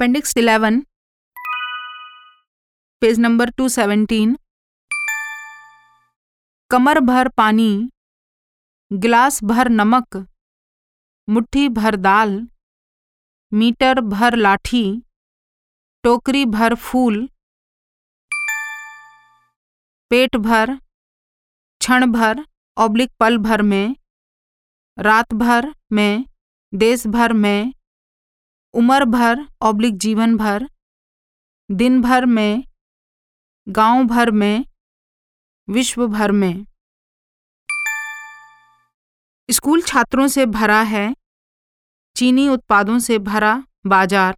Appendix 11 page number 217 कमर भर पानी, गिलास भर नमक, मुट्ठी भर दाल, मीटर भर लाठी, टोकरी भर फूल, पेट भर, क्षण भर ऑब्लिक पल भर में, रात भर में, देश भर में उम्र भर ऑब्लिक जीवन भर, दिन भर में, गाँव भर में, विश्व भर में। स्कूल छात्रों से भरा है, चीनी उत्पादों से भरा बाज़ार।